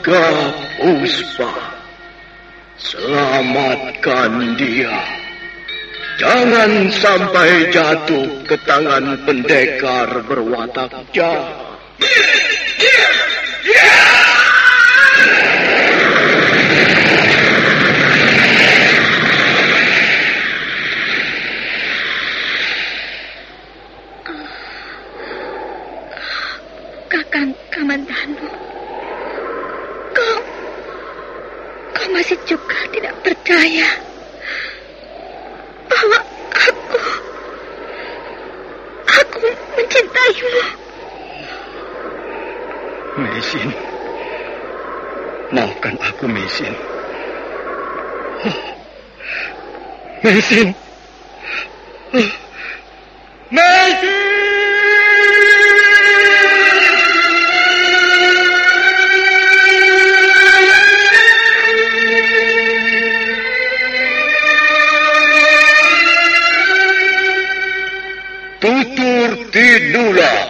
Naga Puspa. Selamatkan dia. Jangan sampai jatuh ke tangan pendekar berwatak jahat. Kakang Kamandanu. Kau... Kau masih juga tidak percaya bahwa aku... Aku mencintaimu. Mesin. Maafkan aku, Mesin. Oh, Mesin. Mesin! Tutur Tidula.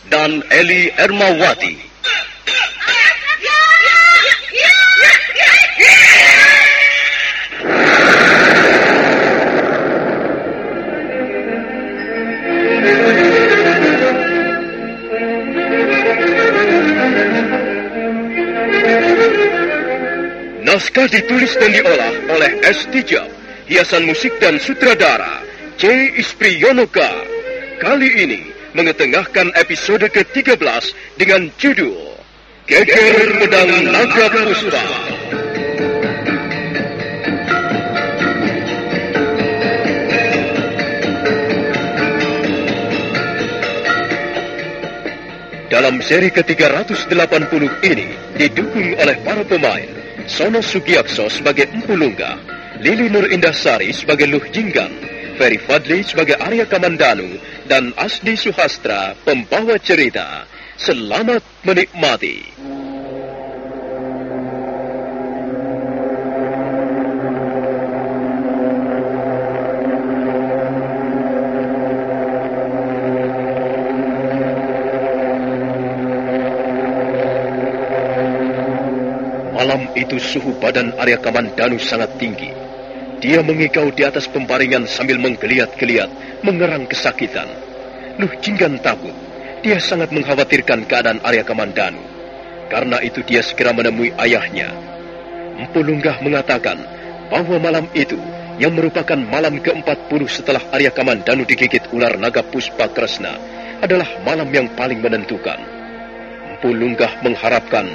dan Eli Ermawati. Naskah ditulis dan diolah oleh S. Tijab, hiasan musik dan sutradara C. Ispriyonoka. Kali ini mengetengahkan episode ke-13 dengan judul Geger Pedang Naga Puspa. Dalam seri ke-380 ini didukung oleh para pemain Sono Sugiakso sebagai Empu Lungga, Lili Nur Indasari sebagai Luh Jinggan, Ferry Fadli sebagai Arya Kamandanu, dan Asdi Suhastra pembawa cerita. Selamat menikmati. Malam itu suhu badan Arya Kamandanu sangat tinggi. Dia mengikau di atas pembaringan sambil menggeliat-geliat, mengerang kesakitan. Luh Jinggan takut. Dia sangat mengkhawatirkan keadaan Arya Kamandanu. Karena itu dia segera menemui ayahnya. Empu Lunggah mengatakan bahwa malam itu yang merupakan malam ke-40 setelah Arya Kamandanu digigit ular naga Puspa Kresna adalah malam yang paling menentukan. Empu Lunggah mengharapkan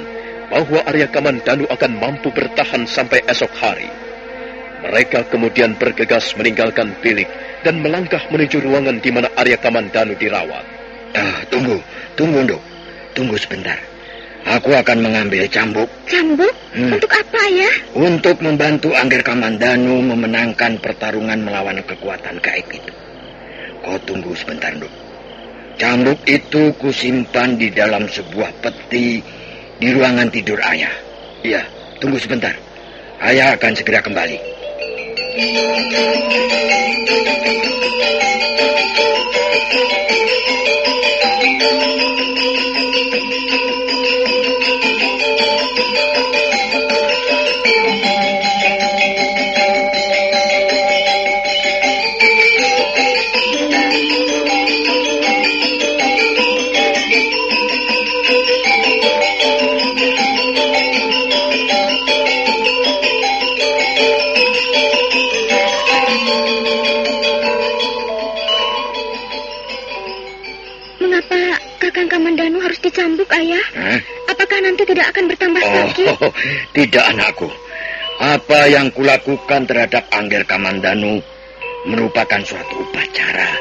bahwa Arya Kamandanu akan mampu bertahan sampai esok hari. Mereka kemudian bergegas meninggalkan bilik dan melangkah menuju ruangan di mana Arya Kamandanu dirawat. Ah, tunggu, tunggu, Nduk. Tunggu sebentar. Aku akan mengambil cambuk Cambuk? Hmm. Untuk apa ya? untuk membantu Angger Kamandanu memenangkan pertarungan melawan kekuatan gaib itu. Kau tunggu sebentar, Nduk. Cambuk itu kusimpan di dalam sebuah peti di ruangan tidur ayah. Iya, tunggu sebentar. Ayah akan segera kembali. Thank you. Kakang Kamandanu harus dicambuk, Ayah? Hah? Apakah nanti tidak akan bertambah sakit? Oh, tidak anakku. Apa yang kulakukan terhadap Angger Kamandanu merupakan suatu upacara.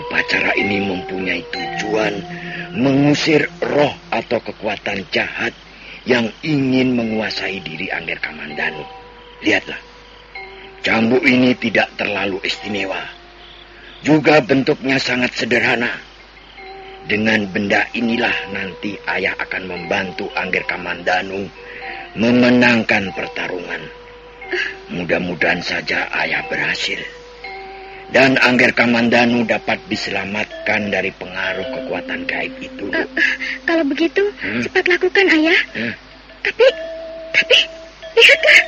Upacara ini mempunyai tujuan mengusir roh atau kekuatan jahat yang ingin menguasai diri Angger Kamandanu. Lihatlah, cambuk ini tidak terlalu istimewa. Juga bentuknya sangat sederhana. Dengan benda inilah nanti ayah akan membantu Angger Kamandanu memenangkan pertarungan. Mudah-mudahan saja ayah berhasil. Dan Angger Kamandanu dapat diselamatkan dari pengaruh kekuatan gaib itu. Uh, kalau begitu, Hmm. cepat lakukan, Ayah. Hmm. Tapi, tapi, lihatlah.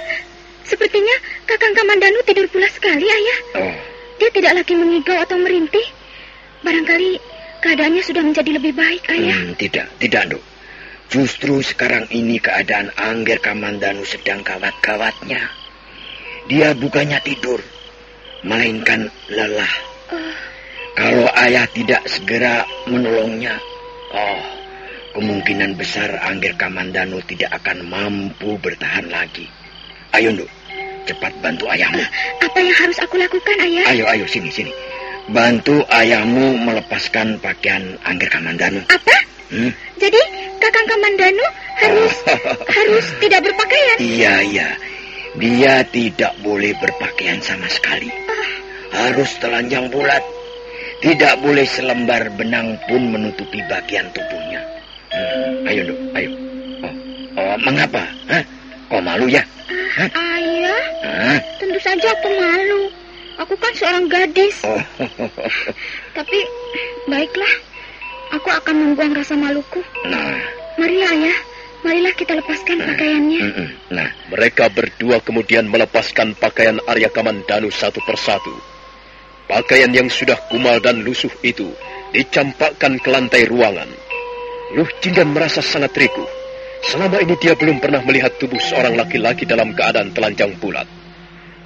Sepertinya Kakang Kamandanu tidur pula sekali, Ayah. Oh, Dia tidak lagi mengigau atau merintih. Barangkali keadaannya sudah menjadi lebih baik, Ayah. hmm, tidak, tidak, Dok. Justru sekarang ini keadaan Angger Kamandanu sedang gawat-gawatnya. Dia bukannya tidur, melainkan lelah. Oh, Kalau ayah tidak segera menolongnya, oh, kemungkinan besar Angger Kamandanu tidak akan mampu bertahan lagi. Ayo, Nduk, cepat bantu ayahmu. apa yang harus aku lakukan, Ayah? Ayo, ayo, sini, sini. Bantu ayahmu melepaskan pakaian Angger Kamandanu. Apa? Hmm? Jadi Kakang Kamandanu harus harus tidak berpakaian? Iya, iya. Dia tidak boleh berpakaian sama sekali. Harus telanjang bulat. Tidak boleh selembar benang pun menutupi bagian tubuhnya. Hmm, ayo, Dok, ayo. Oh, oh, mengapa? Hah? Kau malu ya? Hah? Ayah, Hah? tentu saja aku malu. Aku kan seorang gadis. Tapi baiklah, aku akan membuang rasa maluku. nah, Mari ayah, marilah kita lepaskan pakaiannya. mm-mm. nah, Mereka berdua kemudian melepaskan pakaian Arya Kamandanu satu persatu. Pakaian yang sudah kumal dan lusuh itu dicampakkan ke lantai ruangan. Luh Jinggan merasa sangat rikuh. Selama ini dia belum pernah melihat tubuh seorang laki-laki dalam keadaan telanjang bulat.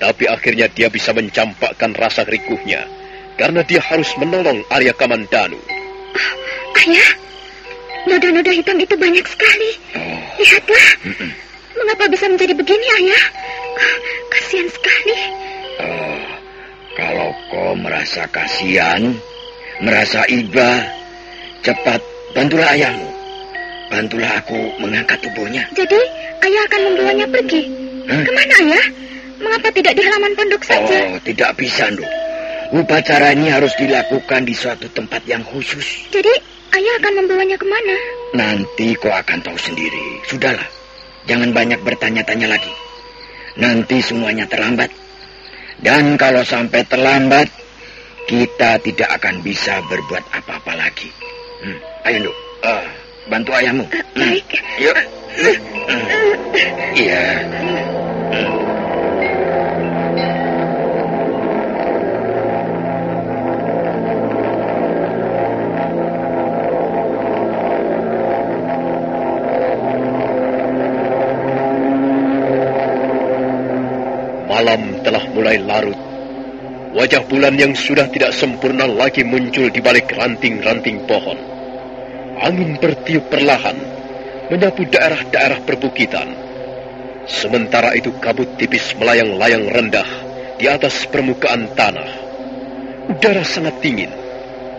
Tapi akhirnya dia bisa mencampakkan rasa rikuhnya karena dia harus menolong Arya Kamandanu. Ayah, noda-noda hitam itu banyak sekali. oh, Lihatlah, mm-mm. mengapa bisa menjadi begini ayah? Ah, Kasihan sekali. Oh, kalau kau merasa kasihan, merasa iba, cepat bantulah ayahmu. Bantulah aku mengangkat tubuhnya. Jadi ayah akan membawanya pergi. Hah? Ke mana ayah? Mengapa tidak di halaman pondok saja? Oh, tidak bisa, Nduk. Upacara ini harus dilakukan di suatu tempat yang khusus. Jadi ayah akan membawanya ke mana? Nanti kau akan tahu sendiri. Sudahlah, jangan banyak bertanya-tanya lagi. Nanti semuanya terlambat. Dan kalau sampai terlambat, kita tidak akan bisa berbuat apa-apa lagi. Hmm, Ayo, Nduk. Ah, bantu ayahmu. Ah, Hmm, baik. Yuk. Hmm, hmm. Iya. Malam telah mulai larut. Wajah bulan yang sudah tidak sempurna lagi muncul di balik ranting-ranting pohon. Angin bertiup perlahan, menyapu daerah-daerah perbukitan. Sementara itu kabut tipis melayang-layang rendah di atas permukaan tanah. Udara sangat dingin.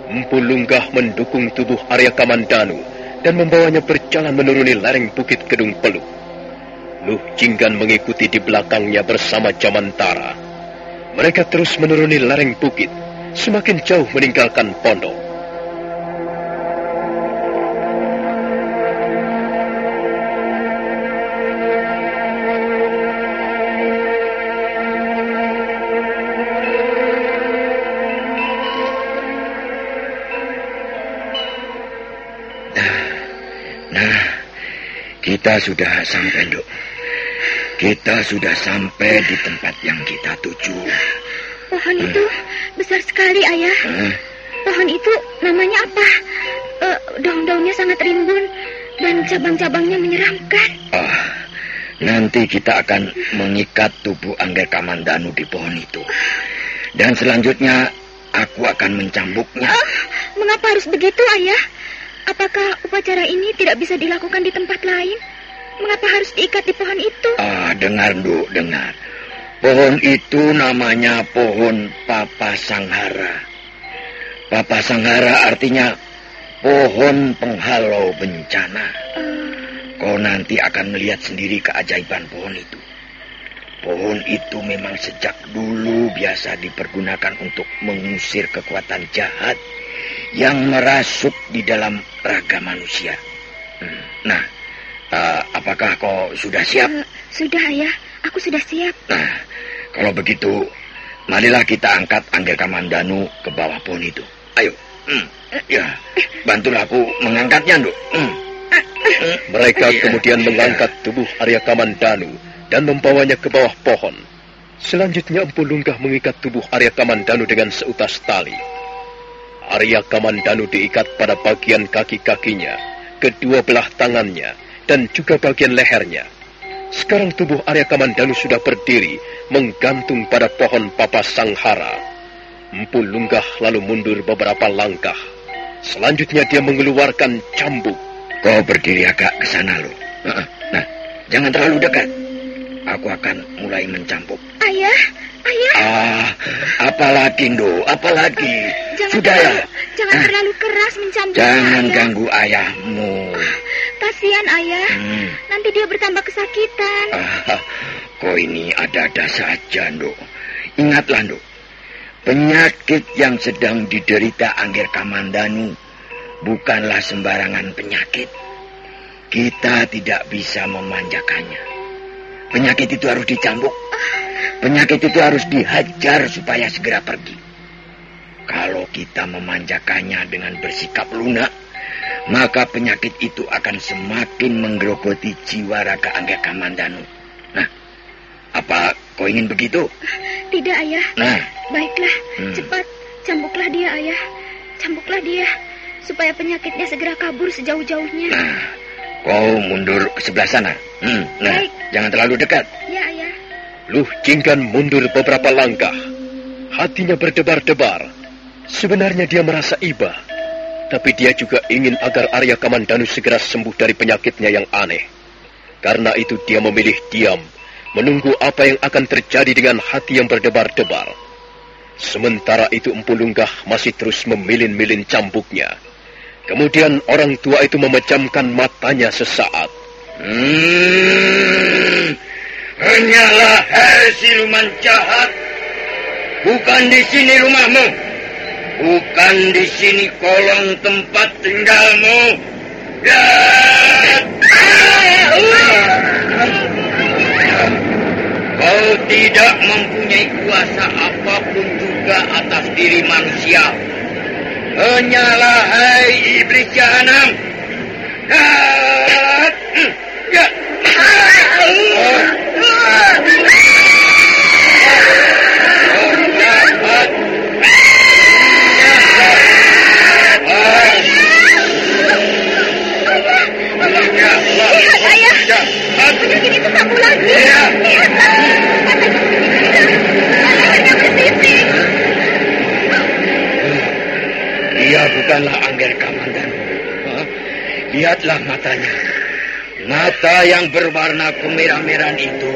Empu lunggah mendukung tubuh Arya Kamandanu dan membawanya berjalan menuruni lereng bukit Kedung Peluk. Luh Jinggan mengikuti di belakangnya bersama Jamantara. Mereka terus menuruni lereng bukit, semakin jauh meninggalkan pondok. Nah, kita sudah sampai, Nduk. Kita sudah sampai di tempat yang kita tuju. Pohon itu besar sekali ayah. Hah? Pohon itu namanya apa? Eh, daun-daunnya sangat rimbun dan cabang-cabangnya menyeramkan. Oh, nanti kita akan mengikat tubuh Angger Kamandanu di pohon itu. Dan selanjutnya aku akan mencambuknya. Ah, mengapa harus begitu ayah? apakah upacara ini tidak bisa dilakukan di tempat lain? Mengapa harus diikat di pohon itu? Ah, dengar, Nduk, dengar. Pohon itu namanya pohon Papa Sanghara. Papa Sanghara artinya pohon penghalau bencana. Kau nanti akan melihat sendiri keajaiban pohon itu. Pohon itu memang sejak dulu biasa dipergunakan untuk mengusir kekuatan jahat yang merasuk di dalam raga manusia. Hmm, Nah, uh, apakah kau sudah siap? uh, sudah, Ayah. Aku sudah siap. Nah, kalau begitu, marilah kita angkat Angger Kamandanu ke bawah pohon itu. Ayo. Hmm. Ya, bantulah aku mengangkatnya, Nduk. Hmm. Mereka Iya. kemudian mengangkat tubuh Arya Kamandanu dan membawanya ke bawah pohon. Selanjutnya Empu Lunggah mengikat tubuh Arya Kamandanu dengan seutas tali. Arya Kamandanu diikat pada bagian kaki-kakinya, kedua belah tangannya, dan juga bagian lehernya. Sekarang tubuh Arya Kamandanu sudah berdiri, menggantung pada pohon Papa Sanghara. Empu Lunggah lalu mundur beberapa langkah. Selanjutnya dia mengeluarkan cambuk. Kau berdiri agak ke sana, lo. Nah, jangan terlalu dekat. Aku akan mulai mencampuk. Ayah, Ayah. Ah, apalagi, Ndo, apalagi. Jangan Sudah ya. jangan Ah, terlalu keras mencambuk Jangan Ayah. ganggu ayahmu. Kasihan Ayah. Hmm. Nanti dia bertambah kesakitan. Ah, kau ini ada-ada saja, Nduk. Ingatlah, Nduk. Penyakit yang sedang diderita Angger Kamandanu bukanlah sembarangan penyakit. Kita tidak bisa memanjakannya. Penyakit itu harus dicambuk. Penyakit itu harus dihajar supaya segera pergi. Kalau kita memanjakannya dengan bersikap lunak, maka penyakit itu akan semakin menggerogoti jiwa raga Angger Kamandanu. Nah, apa kau ingin begitu? Tidak, Ayah. Nah, Baiklah, Hmm. cepat cambuklah dia, Ayah. Cambuklah dia supaya penyakitnya segera kabur sejauh-jauhnya. nah, kau mundur ke sebelah sana. Hmm, nah, Baik. jangan terlalu dekat. Luh Jinggan mundur beberapa langkah. Hatinya berdebar-debar. Sebenarnya dia merasa iba. Tapi dia juga ingin agar Arya Kamandanu segera sembuh dari penyakitnya yang aneh. Karena itu dia memilih diam, menunggu apa yang akan terjadi dengan hati yang berdebar-debar. Sementara itu Empu Lunggah masih terus memilin-milin cambuknya. Kemudian orang tua itu memejamkan matanya sesaat. Hmm, hanyalah hei siluman jahat. Bukan di sini rumahmu. Bukan di sini kolong tempat tinggalmu. Ya. Kau tidak mempunyai kuasa apa pun juga atas diri manusia. Hanyalah hai iblis jahanam. Ah, Dia bukanlah Angger Kamandanu. Hah? Lihatlah matanya. Mata yang berwarna kemerah-merahan itu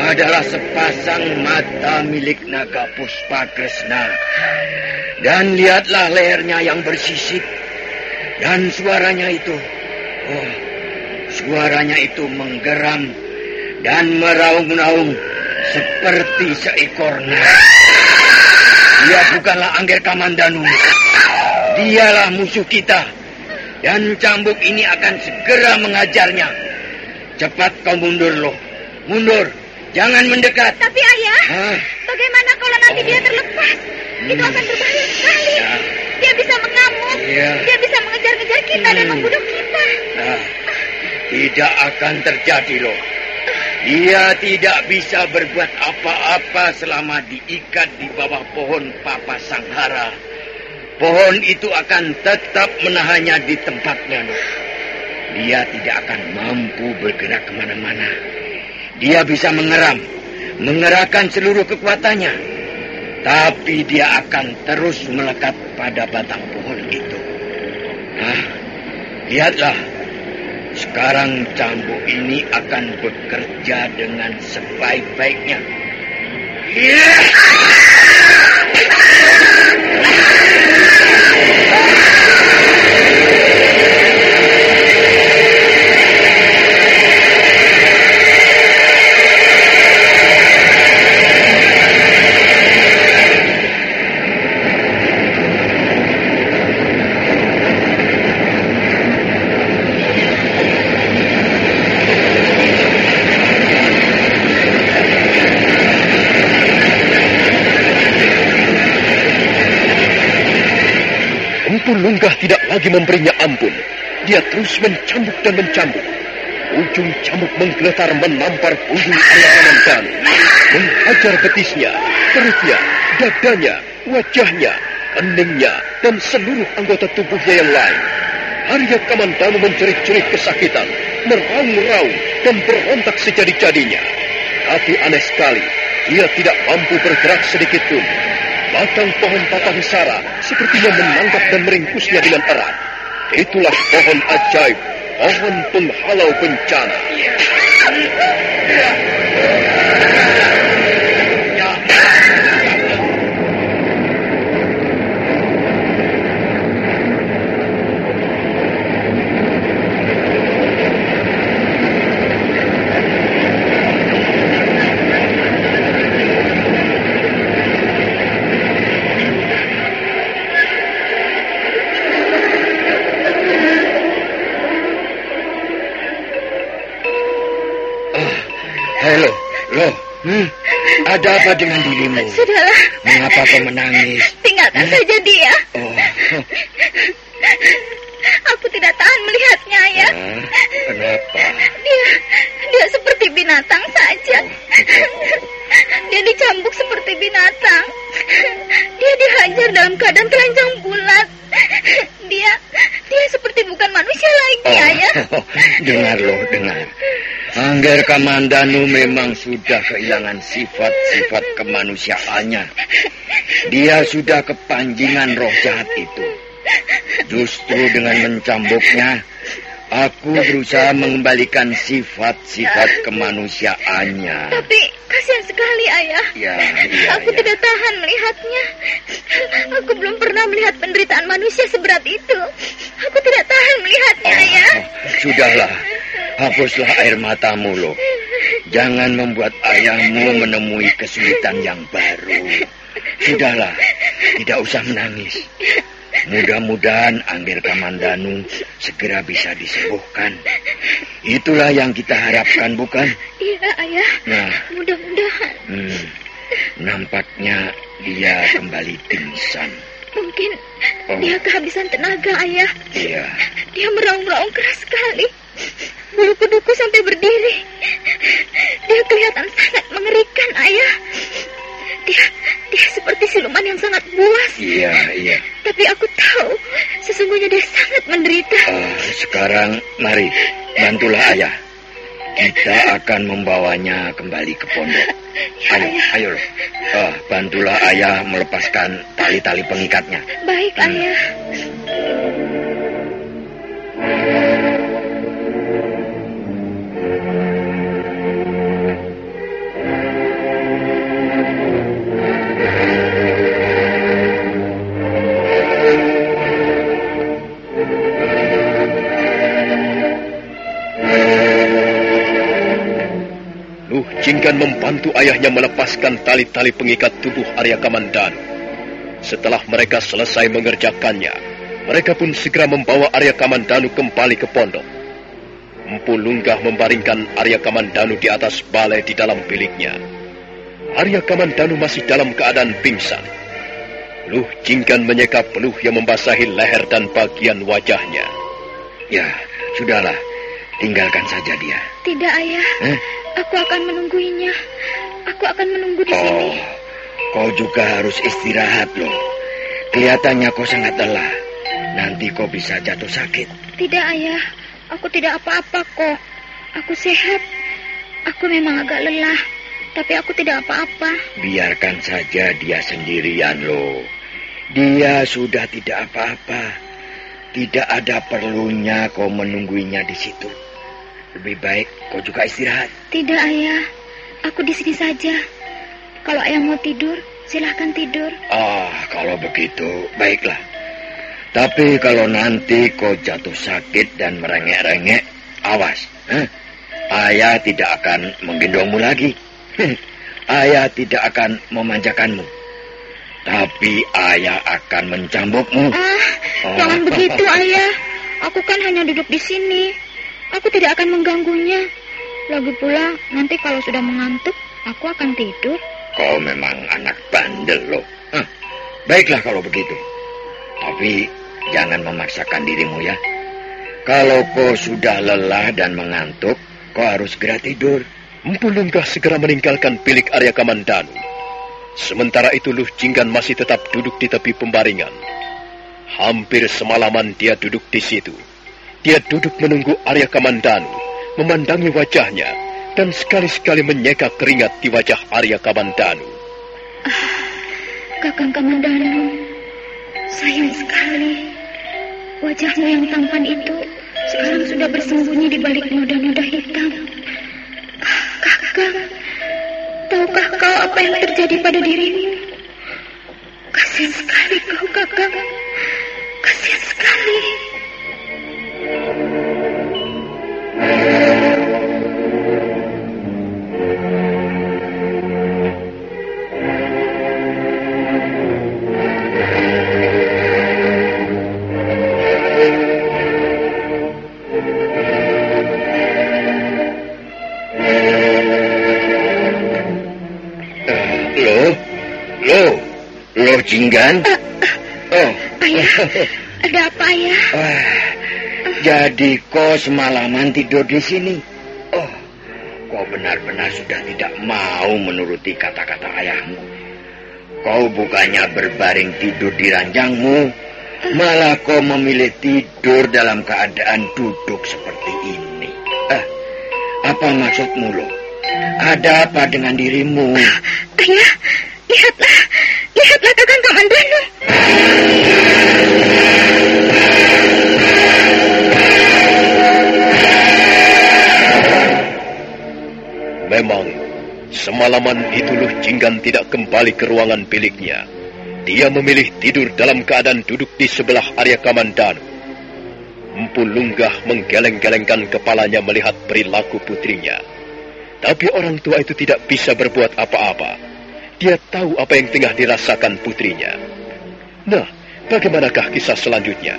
adalah sepasang mata milik naga Puspa Kresna. Dan lihatlah lehernya yang bersisik. Dan suaranya itu. Oh, suaranya itu menggeram dan meraung-raung seperti seekor naga. Dia bukanlah Angger Kamandanu. Dialah musuh kita. Dan cambuk ini akan segera mengajarnya. Cepat kau mundur loh. Mundur. Jangan mendekat. Tapi Ayah, Hah? bagaimana kalau nanti dia terlepas? Itu Hmm. akan berbahaya sekali. Ya. Dia bisa mengamuk. Iya. Dia bisa mengejar-ngejar kita dan Hmm. membunuh kita. Nah, tidak akan terjadi loh. Dia tidak bisa berbuat apa-apa selama diikat di bawah pohon Papa Sanghara. Pohon itu akan tetap menahannya di tempatnya. Dia tidak akan mampu bergerak ke mana-mana. Dia bisa mengeram, mengerahkan seluruh kekuatannya. Tapi dia akan terus melekat pada batang pohon itu. Nah, Lihatlah, sekarang cambuk ini akan bekerja dengan sebaik-baiknya. Yeah! Lagi memberinya ampun. Dia terus mencambuk dan mencambuk. Ujung cambuk menggeletar menampar punggung Arya dan menghajar betisnya, perutnya, dadanya, wajahnya, keningnya, dan seluruh anggota tubuhnya yang lain. Arya Kamandanu mencerit-cerit kesakitan, meraung-raung, dan berontak sejadi-jadinya. Tapi aneh sekali, dia tidak mampu bergerak sedikit pun. Batang pohon patang sara sepertinya menangkap dan meringkusnya dengan erat. Itulah pohon ajaib, pohon penghalau bencana. Ada apa dengan dirimu? Sudahlah. Mengapa kau menangis? Tinggalkan hmm? saja dia. Oh. Aku tidak tahan melihatnya, ya. Kenapa? Dia, dia seperti binatang saja. Dia dicambuk seperti binatang. Dia dihajar dalam keadaan telanjang bulat. Dia, dia seperti bukan manusia lagi, oh, ya. dengar loh, dengar. Angger Kamandanu memang sudah kehilangan sifat-sifat kemanusiaannya. Dia sudah kepanjingan roh jahat itu. Justru dengan mencambuknya, aku berusaha mengembalikan sifat-sifat kemanusiaannya. Tapi kasihan sekali, Ayah. Ya, iya, aku ya. tidak tahan melihatnya. Aku belum pernah melihat penderitaan manusia seberat itu. Aku tidak tahan melihatnya, oh, Ayah. Sudahlah. Hapuslah air matamu, loh. Jangan membuat ayahmu menemui kesulitan yang baru. Sudahlah, tidak usah menangis. Mudah-mudahan Angger Kamandanu segera bisa disembuhkan. Itulah yang kita harapkan, bukan? Iya, Ayah. Nah, mudah-mudahan. Hmm, nampaknya dia kembali pingsan. Mungkin oh. dia kehabisan tenaga, Ayah. Iya. Dia meraung-raung keras sekali. Bulu kuduku sampai berdiri. Dia kelihatan sangat mengerikan, Ayah. Dia, dia seperti siluman yang sangat buas. Iya, iya. Tapi aku tahu, sesungguhnya dia sangat menderita. Uh, sekarang, mari, bantulah Ayah. Kita akan membawanya kembali ke pondok. Ya, ayo, ayah. ayo. Uh, bantulah Ayah melepaskan tali-tali pengikatnya. Baik, hmm. Ayah. Jinggan membantu ayahnya melepaskan tali-tali pengikat tubuh Arya Kamandanu. Setelah mereka selesai mengerjakannya, mereka pun segera membawa Arya Kamandanu kembali ke pondok. Empu Lunggah membaringkan Arya Kamandanu di atas balai di dalam biliknya. Arya Kamandanu masih dalam keadaan pingsan. Luh Jinggan menyeka peluh yang membasahi leher dan bagian wajahnya. Ya, sudahlah. Tinggalkan saja dia. Tidak, Ayah. Eh? Aku akan menungguinya. Aku akan menunggu di oh, sini. Kau juga harus istirahat loh. Kelihatannya kau sangat lelah. Nanti kau bisa jatuh sakit. Tidak, Ayah. Aku tidak apa-apa kok. Aku sehat. Aku memang agak lelah. Tapi aku tidak apa-apa. Biarkan saja dia sendirian loh. Dia sudah tidak apa-apa. Tidak ada perlunya kau menungguinya di situ. Lebih baik kau juga istirahat. Tidak, Ayah. Aku di sini saja. Kalau Ayah mau tidur, silahkan tidur. Ah, kalau begitu, baiklah. Tapi kalau nanti kau jatuh sakit dan merengek-rengek, awas. Eh? Ayah tidak akan menggendongmu lagi. ayah tidak akan memanjakanmu. Tapi ayah akan mencambukmu. Ah, oh. jangan begitu, ayah. Aku kan hanya duduk di sini. Aku tidak akan mengganggunya. Lagi pula, nanti kalau sudah mengantuk, aku akan tidur. Kau memang anak bandel loh. Hah, baiklah kalau begitu. Tapi jangan memaksakan dirimu ya. Kalau kau sudah lelah dan mengantuk, kau harus segera tidur. Empu segera meninggalkan bilik Arya Kamandanu. Sementara itu Luh Jinggan masih tetap duduk di tepi pembaringan. Hampir semalaman dia duduk di situ. Dia duduk menunggu Arya Kamandanu, memandangi wajahnya, dan sekali-sekali menyeka keringat di wajah Arya Kamandanu. Ah, Kakang Kamandanu, sayang sekali. Wajahmu yang tampan itu sekarang sudah bersembunyi di balik noda-noda hitam. Kakak, tahukah kau apa yang terjadi pada dirimu? Kasihan sekali kau, kakak. Kasihan sekali. Jinggan? Uh, oh. Ayah, ada apa ya? Uh, jadi kau semalaman tidur di sini? Oh, kau benar-benar sudah tidak mau menuruti kata-kata ayahmu. Kau bukannya berbaring tidur di ranjangmu, malah kau memilih tidur dalam keadaan duduk seperti ini. Eh, apa maksudmu loh? Ada apa dengan dirimu? Ayah, lihatlah, lihatlah kakang Kamandanu. Memang, semalaman itu Luh Jinggan tidak kembali ke ruangan biliknya. Dia memilih tidur dalam keadaan duduk di sebelah Arya Kamandanu. Empu Lunggah menggeleng-gelengkan kepalanya melihat perilaku putrinya. Tapi orang tua itu tidak bisa berbuat apa-apa. Dia tahu apa yang tengah dirasakan putrinya. Nah, bagaimanakah kisah selanjutnya?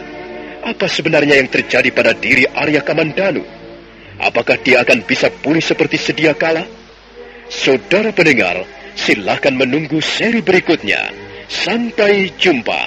Apa sebenarnya yang terjadi pada diri Arya Kamandanu? Apakah dia akan bisa pulih seperti sedia kala? Saudara pendengar, silakan menunggu seri berikutnya. Sampai jumpa.